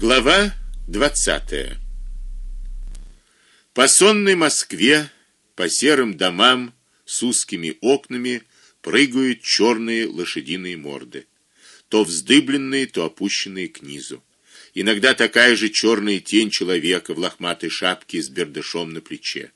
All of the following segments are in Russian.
Глава 20. По сонной Москве, по серым домам с узкими окнами прыгают черные лошадиные морды, то вздыбленные, то опущенные к низу. Иногда такая же черная тень человека в лохматой шапке с бердышом на плече.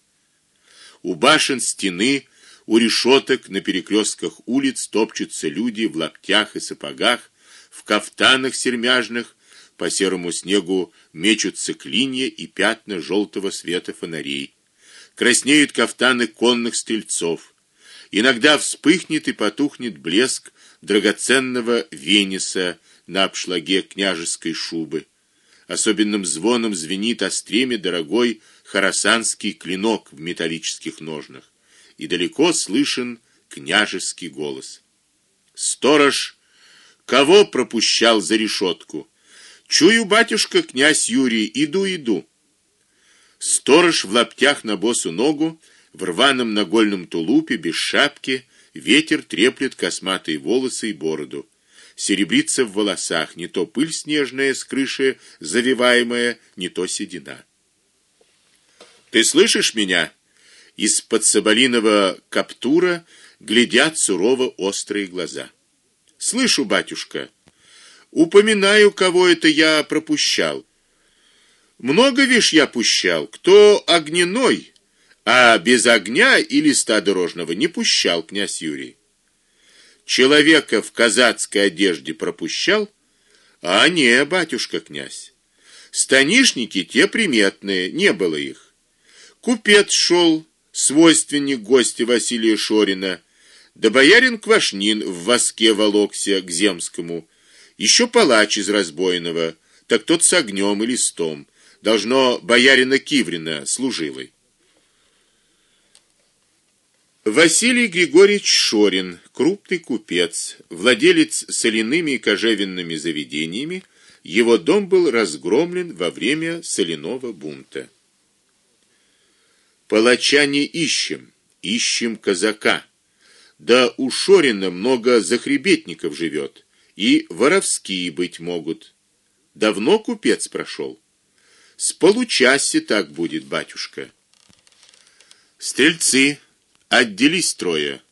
У башен стены, у решеток на перекрестках улиц топчутся люди в лаптях и сапогах, в кафтанах сермяжных по серому снегу мечутся клинья и пятна желтого света фонарей. Краснеют кафтаны конных стрельцов. Иногда вспыхнет и потухнет блеск драгоценного вениса на обшлаге княжеской шубы. Особенным звоном звенит о стреме дорогой хорасанский клинок в металлических ножнах, и далеко слышен княжеский голос. Сторож кого пропущал за решетку? Чую, батюшка, князь Юрий, иду, иду. Сторож в лаптях на босу ногу, в рваном нагольном тулупе без шапки, ветер треплет косматые волосы и бороду. Серебрится в волосах не то пыль снежная с крыши завиваемая, не то седина. Ты слышишь меня? Из-под соболиного каптура глядят сурово острые глаза. Слышу, батюшка. Упоминаю, кого это я пропущал. Много вишь я пущал, кто огненной, а без огня и листа дорожного не пущал князь Юрий. Человека в казацкой одежде пропущал, а не батюшка князь. Станишники те приметные, не было их. Купец шел, свойственник гостя Василия Шорина, да боярин Квашнин в воске волокся к земскому еще палач из разбойного, так тот с огнем и листом, должно боярина Киврина служилый. Василий Григорьевич Шорин, крупный купец, владелец соляными и кожевенными заведениями, его дом был разгромлен во время соляного бунта. Палача не ищем, ищем казака. Да у Шорина много захребетников живет и воровские быть могут. Давно купец прошел. С получаси так будет, батюшка. Стрельцы, отделись трое.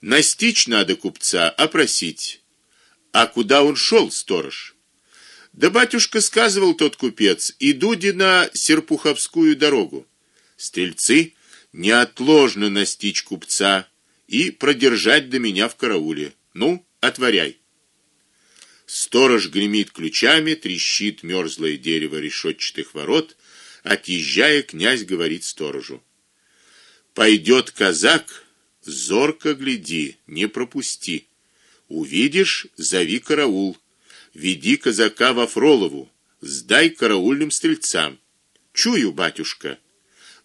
Настичь надо купца, опросить. А куда он шел, сторож? Да батюшка сказывал тот купец, иду на Серпуховскую дорогу. Стрельцы неотложно настичь купца и продержать до меня в карауле. Ну, отворяй. Сторож гремит ключами, трещит мёрзлое дерево решетчатых ворот. Отъезжая, князь говорит сторожу: Пойдет казак, зорко гляди, не пропусти. Увидишь, зови караул. Веди казака во Фролову, сдай караульным стрельцам. Чую, батюшка.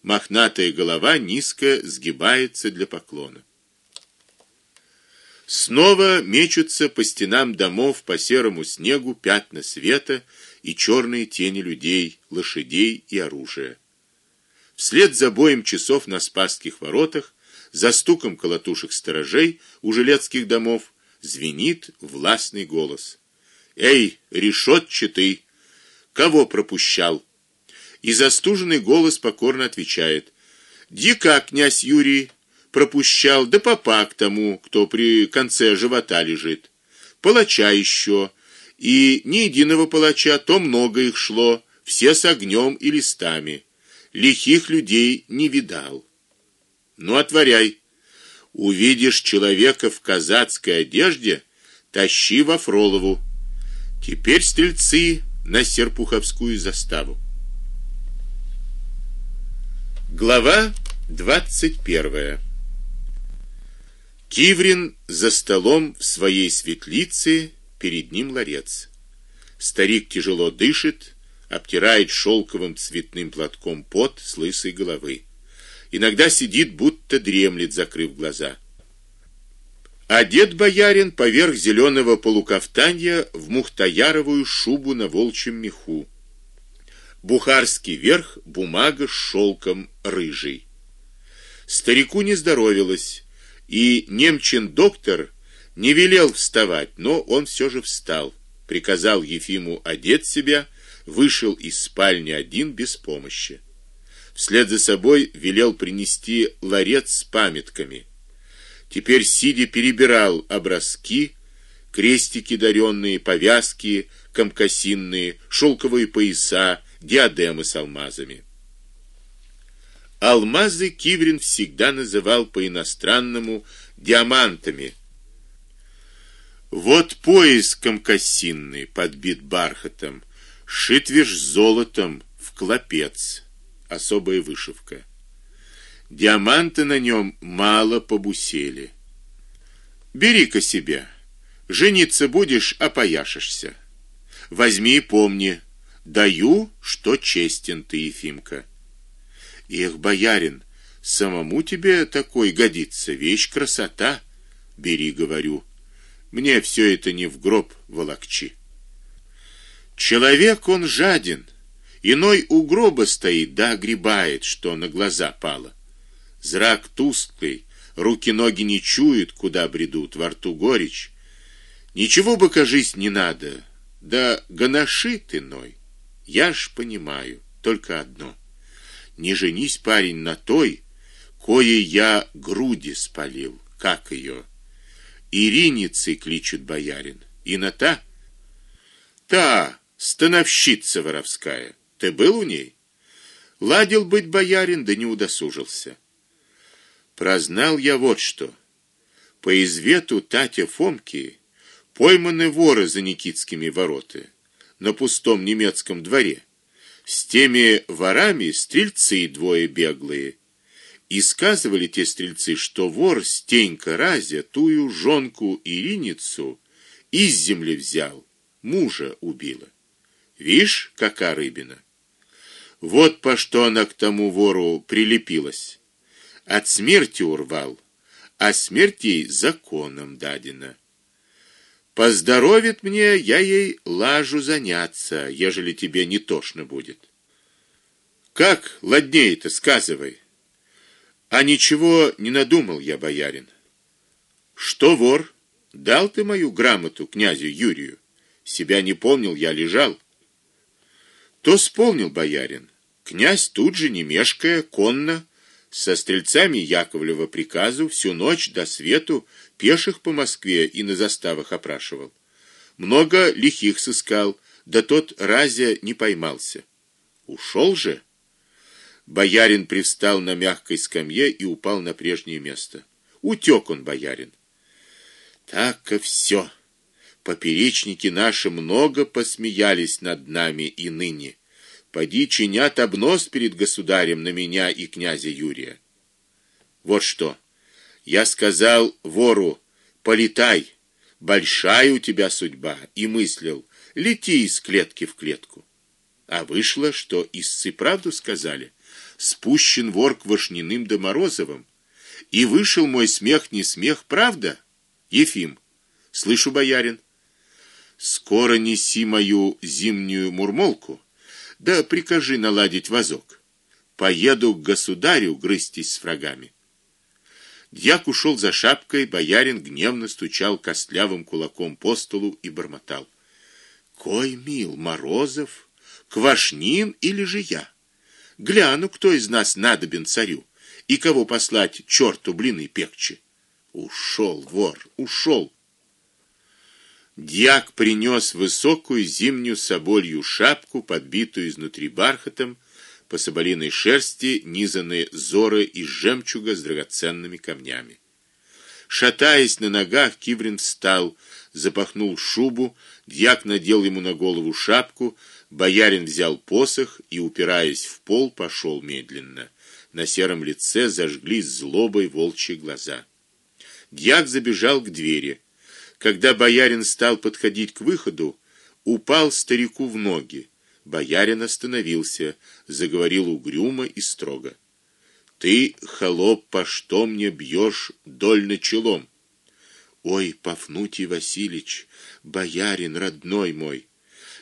Мохнатая голова низко сгибается для поклона. Снова мечутся по стенам домов по серому снегу пятна света и черные тени людей, лошадей и оружия. Вслед за боем часов на Спасских воротах, за стуком колотушек сторожей у жилецких домов звенит властный голос. Эй, решетчатый, кого пропущал? И застуженный голос покорно отвечает: "Дика князь Юрий пропущал, да попа к тому, кто при конце живота лежит. Палача еще, и ни единого палача, то много их шло, все с огнем и листами. Лихих людей не видал. Ну отворяй. Увидишь человека в казацкой одежде, тащи во Фролову. Теперь стрельцы на Серпуховскую заставу. Глава двадцать первая. Киврин за столом в своей светлице, перед ним ларец. Старик тяжело дышит, обтирает шелковым цветным платком пот с лысой головы. Иногда сидит, будто дремлет, закрыв глаза. Одет боярин поверх зеленого полукафтанья в мухтаяровую шубу на волчьем меху. Бухарский верх бумага с шелком рыжий. Старику не здоровилось и немчин доктор не велел вставать, но он все же встал, приказал Ефиму одеть себя, вышел из спальни один без помощи. Вслед за собой велел принести ларец с памятками. Теперь сидя перебирал образки, крестики даренные, повязки, камкасинные, шелковые пояса, диадемы с алмазами. Алмазы Киврин всегда называл по-иностранному диамантами. Вот пояс камкасинный, подбит бархатом, шит виш золотом в клопец, особая вышивка. Диаманты на нем мало побусели. Бери-ка себе. Жениться будешь, опояшешься. Возьми и помни, даю, что честен ты, Ефимка. Эх, боярин, самому тебе такой годится, вещь красота. Бери, говорю. Мне все это не в гроб волокчи. Человек он жаден, иной у гроба стоит, да огребает, что на глаза пало. Зрак тусклый, руки-ноги не чуют, куда бредут, во рту горечь. Ничего бы, кажись, не надо. Да гоноши ты ной. Я ж понимаю только одно. Не женись, парень, на той, кое я груди спалил, как ее. Ириницей кличут боярин. И на та та становщица воровская. Ты был у ней? Ладил быть боярин, да не удосужился. Прознал я вот что. По извету Татя Фомки пойманы воры за Никитскими вороты на пустом немецком дворе. С теми ворами стрельцы двое беглые. И сказывали те стрельцы, что вор Стенька Разя тую жонку Ириницу из земли взял, мужа убила. Вишь, какая рыбина. Вот по что она к тому вору прилепилась от смерти урвал, а смерть ей законом дадена. Поздоровит мне, я ей лажу заняться, ежели тебе не тошно будет. Как ладнее-то, сказывай. А ничего не надумал я, боярин. Что вор? Дал ты мою грамоту князю Юрию? Себя не помнил, я лежал. То вспомнил боярин. Князь тут же не мешкая конно со стрельцами Яковлева приказу всю ночь до свету пеших по Москве и на заставах опрашивал. Много лихих сыскал, да тот разя не поймался. Ушел же. Боярин привстал на мягкой скамье и упал на прежнее место. Утек он, боярин. Так и все. Поперечники наши много посмеялись над нами и ныне поди чинят обнос перед государем на меня и князя Юрия. Вот что. Я сказал вору: "Полетай, большая у тебя судьба", и мыслил: "Лети из клетки в клетку". А вышло, что истцы правду сказали. Спущен вор к Вышниным да Морозовым, и вышел мой смех не смех, правда? Ефим, слышу, боярин. Скоро неси мою зимнюю мурмолку да прикажи наладить возок. Поеду к государю грызтись с врагами. Дьяк ушел за шапкой, боярин гневно стучал костлявым кулаком по столу и бормотал: "Кой мил Морозов, Квашнин или же я? Гляну, кто из нас надобен царю и кого послать черту блины пекче. Ушел вор, ушел. Дьяк принес высокую зимнюю соболью шапку, подбитую изнутри бархатом, по соболиной шерсти низаны зоры из жемчуга с драгоценными камнями. Шатаясь на ногах, Киврин встал, запахнул шубу, дьяк надел ему на голову шапку, боярин взял посох и, упираясь в пол, пошел медленно. На сером лице зажглись злобой волчьи глаза. Дьяк забежал к двери. Когда боярин стал подходить к выходу, упал старику в ноги. Боярин остановился, заговорил угрюмо и строго: "Ты, холоп, по что мне бьешь дольно челом? Ой, Пафнутий Васильевич, боярин родной мой,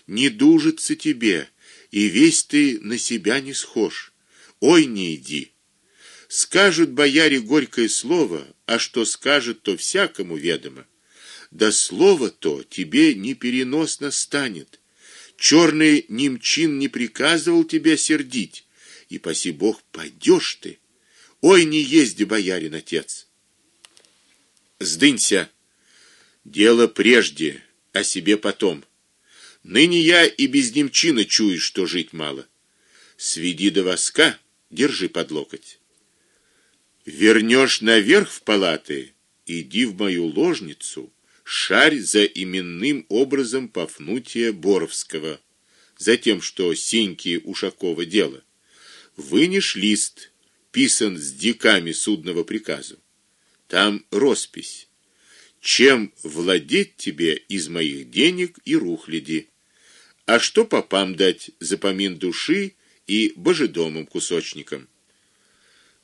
не дужится тебе, и весь ты на себя не схож. Ой, не иди. Скажут бояре горькое слово, а что скажет, то всякому ведомо да слово то тебе непереносно станет. Черный немчин не приказывал тебя сердить, и паси Бог, пойдешь ты. Ой, не езди, боярин отец. Сдынься. Дело прежде, о себе потом. Ныне я и без немчина чую, что жить мало. Сведи до воска, держи под локоть. Вернешь наверх в палаты, иди в мою ложницу, шарь за именным образом Пафнутия Боровского, за тем, что Сеньки Ушакова дело. Вынешь лист, писан с диками судного приказу. Там роспись. Чем владеть тебе из моих денег и рухляди? А что попам дать за помин души и божедомом кусочником?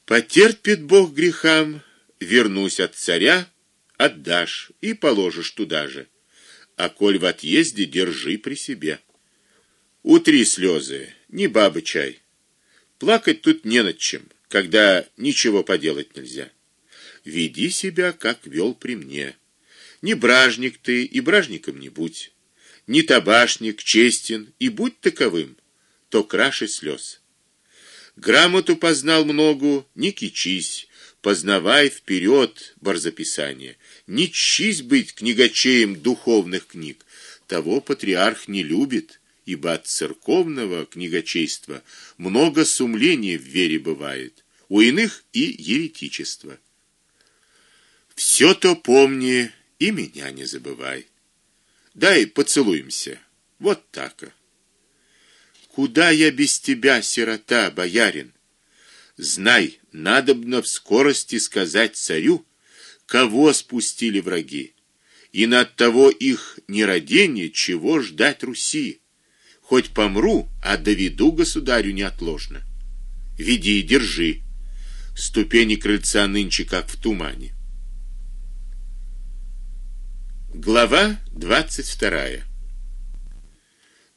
Потерпит Бог грехам, вернусь от царя, отдашь и положишь туда же. А коль в отъезде держи при себе. Утри слезы, не бабы чай. Плакать тут не над чем, когда ничего поделать нельзя. Веди себя, как вел при мне. Не бражник ты и бражником не будь. Не табашник, честен и будь таковым, то краше слез. Грамоту познал много, не кичись, познавай вперед барзаписание. Не чись быть книгачеем духовных книг. Того патриарх не любит ибо от церковного книгачейства много сумления в вере бывает, у иных и еретичество. Все то помни и меня не забывай. Дай поцелуемся. Вот так. Куда я без тебя, сирота, боярин? Знай, надобно в скорости сказать царю, кого спустили враги, и над того их нерадение, чего ждать Руси хоть помру, а доведу государю неотложно. Веди, держи. Ступени крыльца нынче как в тумане. Глава двадцать вторая.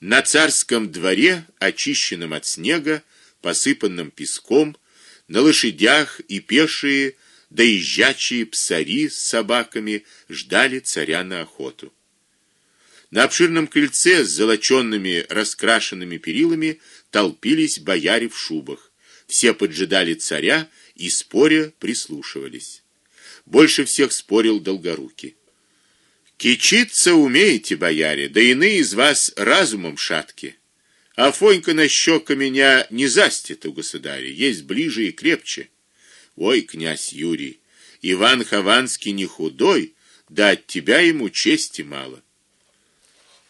На царском дворе, очищенном от снега, посыпанном песком, на лошадях и пешие, доезжачие псари с собаками ждали царя на охоту. На обширном крыльце с золочёными раскрашенными перилами толпились бояре в шубах. Все поджидали царя и споря прислушивались. Больше всех спорил Долгорукий. Кичиться умеете, бояре, да иные из вас разумом шатки. А Фонька на щека меня не застит у государя, есть ближе и крепче. Ой, князь Юрий, Иван Хованский не худой, да от тебя ему чести мало.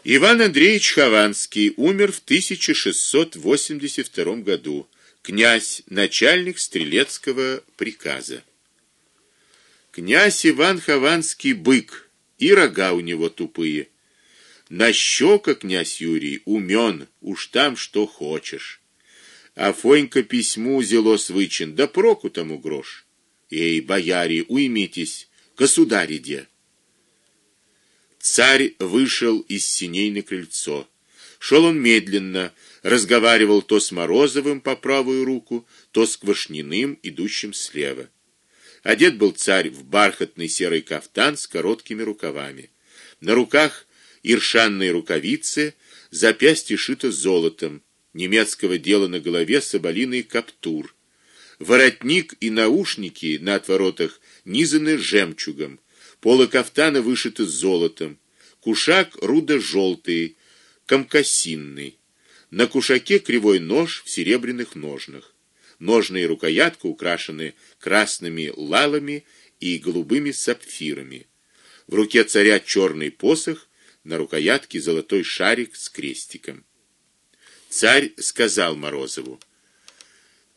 Иван Андреевич Хованский умер в 1682 году, князь, начальник стрелецкого приказа. Князь Иван Хованский бык, и рога у него тупые. На щека князь Юрий умен, уж там что хочешь. А Фонька письму зело свычен, да проку тому грош. Эй, бояре, уймитесь, государь иде. Царь вышел из синей на крыльцо. Шел он медленно, разговаривал то с Морозовым по правую руку, то с Квашниным, идущим слева. Одет был царь в бархатный серый кафтан с короткими рукавами. На руках иршанные рукавицы, запястье шито золотом, немецкого дела на голове соболиный каптур. Воротник и наушники на отворотах низаны жемчугом. Полы кафтана вышиты золотом, кушак рудо желтый комкасинный. На кушаке кривой нож в серебряных ножнах. Ножны и рукоятка украшены красными лалами и голубыми сапфирами. В руке царя черный посох, на рукоятке золотой шарик с крестиком. Царь сказал Морозову: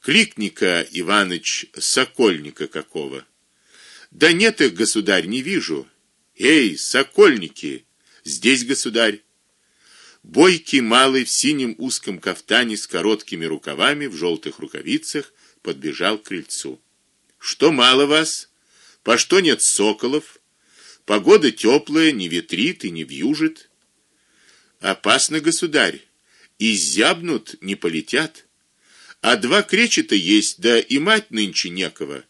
"Кликника Иваныч Сокольника какого?" Да нет их, государь, не вижу. Эй, сокольники, здесь государь. Бойкий малый в синем узком кафтане с короткими рукавами в желтых рукавицах подбежал к крыльцу. Что мало вас? По что нет соколов? Погода теплая, не ветрит и не вьюжит. Опасно, государь. И зябнут, не полетят. А два кречета есть, да и мать нынче некого.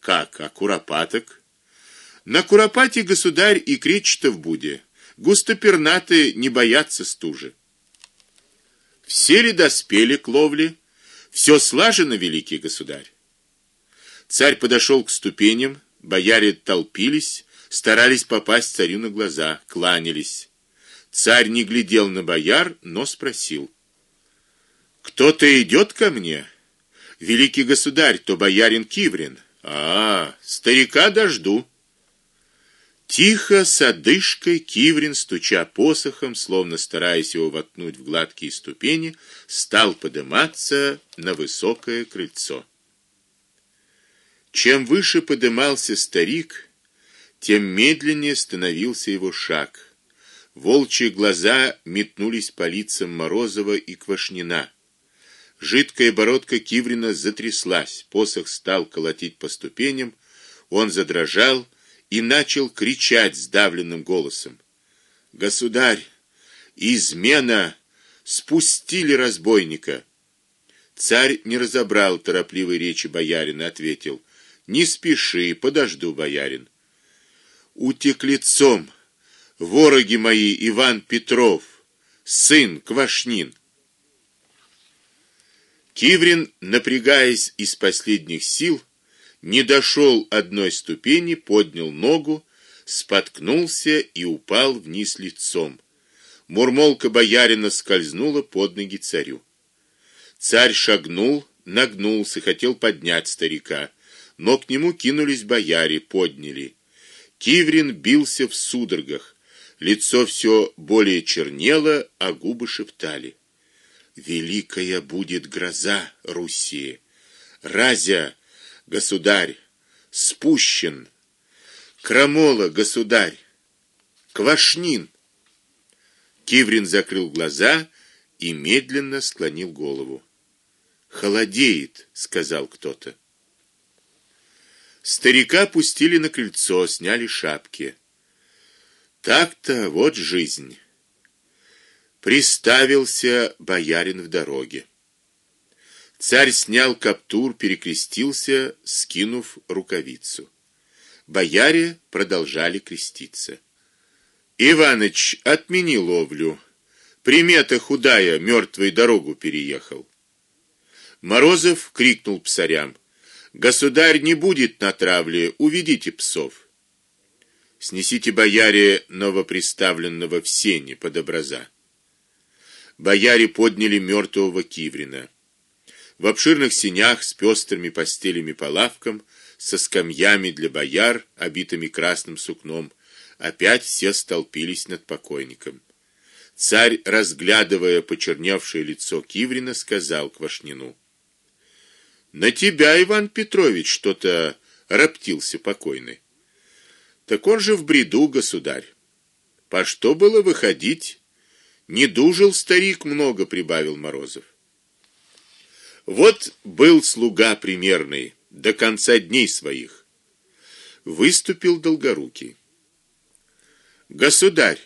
Как, а куропаток? На куропате государь и кречетов буде. Густопернаты не боятся стужи. Все ли доспели к ловле? Все слажено, великий государь. Царь подошел к ступеням, бояре толпились, старались попасть царю на глаза, кланялись. Царь не глядел на бояр, но спросил: "Кто-то идет ко мне?" "Великий государь, то боярин Киврин". "А, старика дожду". Тихо с одышкой Киврин, стуча посохом, словно стараясь его воткнуть в гладкие ступени, стал подниматься на высокое крыльцо. Чем выше подымался старик, тем медленнее становился его шаг. Волчьи глаза метнулись по лицам Морозова и Квашнина. Жидкая бородка Киврина затряслась, посох стал колотить по ступеням, он задрожал и начал кричать сдавленным голосом: "Государь, измена! Спустили разбойника!" Царь не разобрал торопливой речи боярина, ответил: "Не спеши, подожду, боярин. Утеклицом вороги мои Иван Петров, сын Квашнин". Киврин, напрягаясь из последних сил, не дошел одной ступени, поднял ногу, споткнулся и упал вниз лицом. Мурмолка боярина скользнула под ноги царю. Царь шагнул, нагнулся, хотел поднять старика, но к нему кинулись бояре, подняли. Киврин бился в судорогах. Лицо все более чернело, а губы шептали: "Великая будет гроза Руси. Разя государь, спущен. Крамола, государь. Квашнин. Киврин закрыл глаза и медленно склонил голову. Холодеет, сказал кто-то. Старика пустили на крыльцо, сняли шапки. Так-то вот жизнь. Приставился боярин в дороге. Царь снял каптур, перекрестился, скинув рукавицу. Бояре продолжали креститься. Иваныч, отмени ловлю. Примета худая, мертвой дорогу переехал. Морозов крикнул псарям: "Государь не будет на травле, уведите псов. Снесите бояре новоприставленного в сене под образа". Бояре подняли мертвого Киврина в обширных сенях с пестрыми постелями по лавкам, со скамьями для бояр, обитыми красным сукном, опять все столпились над покойником. Царь, разглядывая почерневшее лицо Киврина, сказал Квашнину: "На тебя, Иван Петрович, что-то роптился покойный. Так он же в бреду, государь. По что было выходить? Не дужил старик много, прибавил Морозов. Вот был слуга примерный до конца дней своих. Выступил долгорукий. Государь,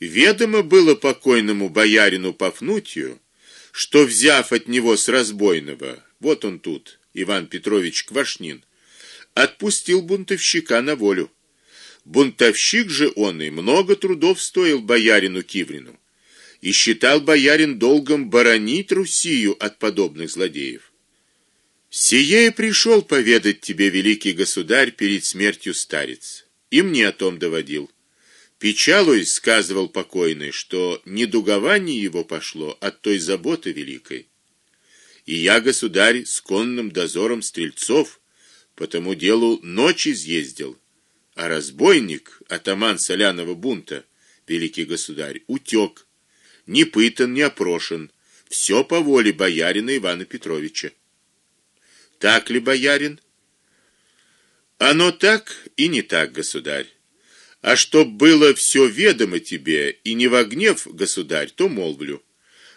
ведомо было покойному боярину Пафнутию, что взяв от него с разбойного, вот он тут, Иван Петрович Квашнин, отпустил бунтовщика на волю. Бунтовщик же он и много трудов стоил боярину Киврину и считал боярин долгом боронить Россию от подобных злодеев. Сие пришел поведать тебе, великий государь, перед смертью старец. И мне о том доводил. Печалуй, сказывал покойный, что недугование его пошло от той заботы великой. И я, государь, с конным дозором стрельцов по тому делу ночь изъездил, а разбойник, атаман Солянова бунта, великий государь, утек не пытан, не опрошен, все по воле боярина Ивана Петровича. Так ли, боярин? Оно так и не так, государь. А чтоб было все ведомо тебе и не во гнев, государь, то молвлю.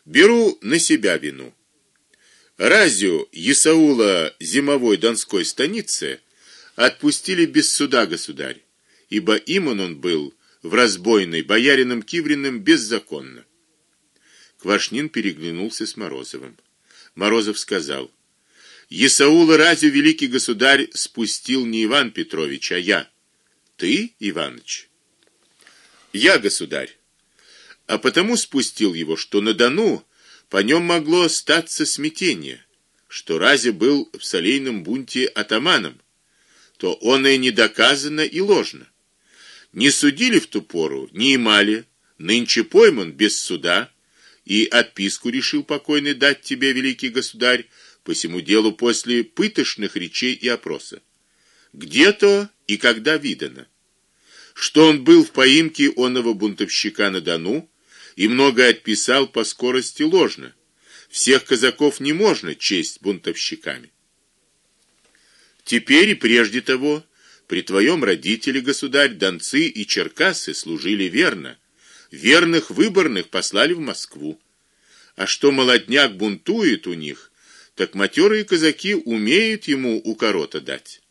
Беру на себя вину. Разю Исаула зимовой Донской станицы отпустили без суда, государь, ибо имон он был в разбойной боярином Кивриным беззаконно. Квашнин переглянулся с Морозовым. Морозов сказал: "Исаула разве великий государь спустил не Иван Петрович, а я. Ты, Иваныч?" "Я, государь. А потому спустил его, что на Дону По нем могло статься смятение, что Рази был в солейном бунте атаманом, то он и не доказано и ложно. Не судили в ту пору, не имали, нынче пойман без суда, и отписку решил покойный дать тебе великий государь по всему делу после пытошных речей и опроса. Где-то и когда видано, что он был в поимке оного бунтовщика на Дону и много отписал по скорости ложно. Всех казаков не можно честь бунтовщиками. Теперь и прежде того при твоем родителе государь донцы и черкассы служили верно. Верных выборных послали в Москву. А что молодняк бунтует у них, так матерые казаки умеют ему укорота дать.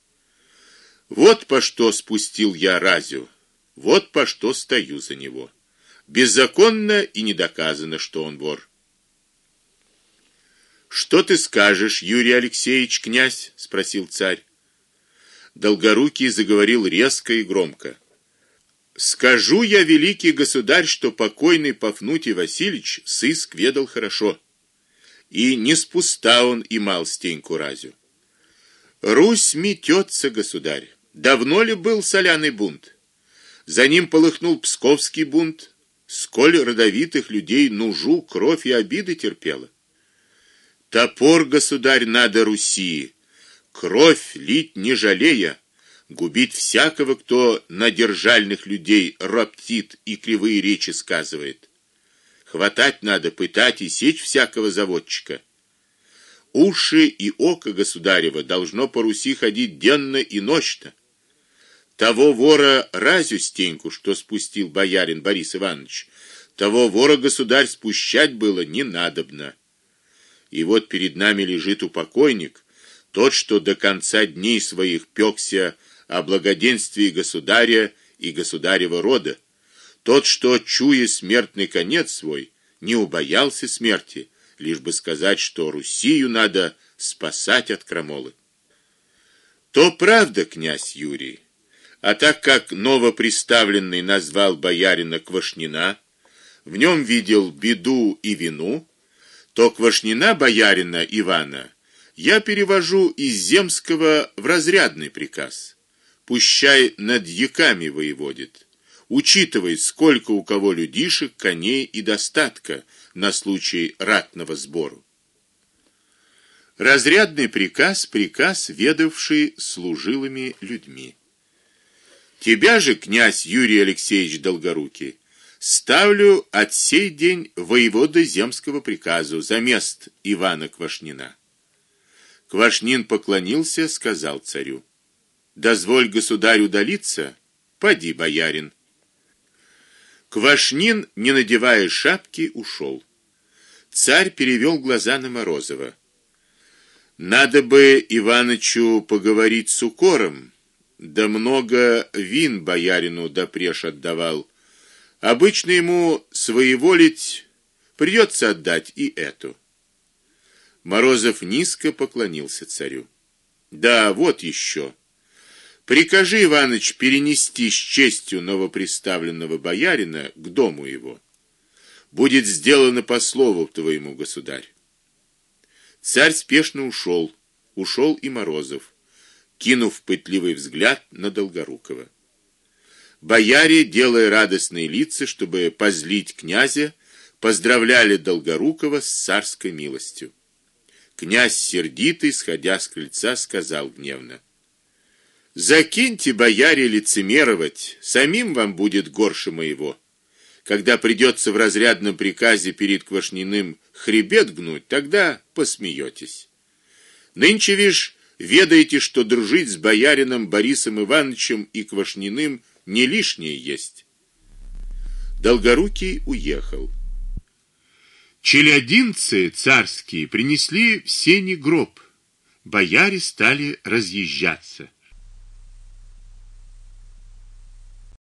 Вот по что спустил я Разю. Вот по что стою за него. Беззаконно и не доказано, что он вор. Что ты скажешь, Юрий Алексеевич, князь, спросил царь. Долгорукий заговорил резко и громко. Скажу я, великий государь, что покойный Пафнутий Васильевич сыск ведал хорошо. И не спуста он имал стеньку разю. Русь метется, государь. Давно ли был соляный бунт? За ним полыхнул Псковский бунт, сколь родовитых людей нужу, кровь и обиды терпела. Топор, государь, надо Руси, кровь лить не жалея, губить всякого, кто на держальных людей роптит и кривые речи сказывает. Хватать надо, пытать и сечь всякого заводчика. Уши и око государева должно по Руси ходить денно и ночно. Того вора разю стеньку, что спустил боярин Борис Иванович, того вора государь спущать было не надобно. И вот перед нами лежит упокойник, тот, что до конца дней своих пёкся о благоденствии государя и государева рода, тот, что чуя смертный конец свой, не убоялся смерти, лишь бы сказать, что Россию надо спасать от крамолы. То правда, князь Юрий. А так как новоприставленный назвал боярина Квашнина, в нем видел беду и вину, то Квашнина боярина Ивана я перевожу из земского в разрядный приказ. Пущай над яками воеводит, учитывает, сколько у кого людишек, коней и достатка на случай ратного сбору. Разрядный приказ приказ, ведавший служилыми людьми. Тебя же, князь Юрий Алексеевич Долгорукий, ставлю от сей день воевода земского приказу за мест Ивана Квашнина. Квашнин поклонился, сказал царю: "Дозволь государю удалиться, поди, боярин". Квашнин, не надевая шапки, ушел. Царь перевел глаза на Морозова. Надо бы Иванычу поговорить с укором да много вин боярину допреж отдавал. Обычно ему своеволить придется отдать и эту. Морозов низко поклонился царю. Да, вот еще. Прикажи, Иваныч, перенести с честью новоприставленного боярина к дому его. Будет сделано по слову твоему, государь. Царь спешно ушел, ушел и Морозов кинув пытливый взгляд на Долгорукова. Бояре, делая радостные лица, чтобы позлить князя, поздравляли Долгорукова с царской милостью. Князь сердитый, сходя с крыльца, сказал гневно: Закиньте, бояре, лицемеровать, самим вам будет горше моего. Когда придется в разрядном приказе перед Квашниным хребет гнуть, тогда посмеетесь. Нынче вишь Ведаете, что дружить с боярином Борисом Ивановичем и Квашниным не лишнее есть. Долгорукий уехал. Челядинцы царские принесли в сени гроб. Бояре стали разъезжаться.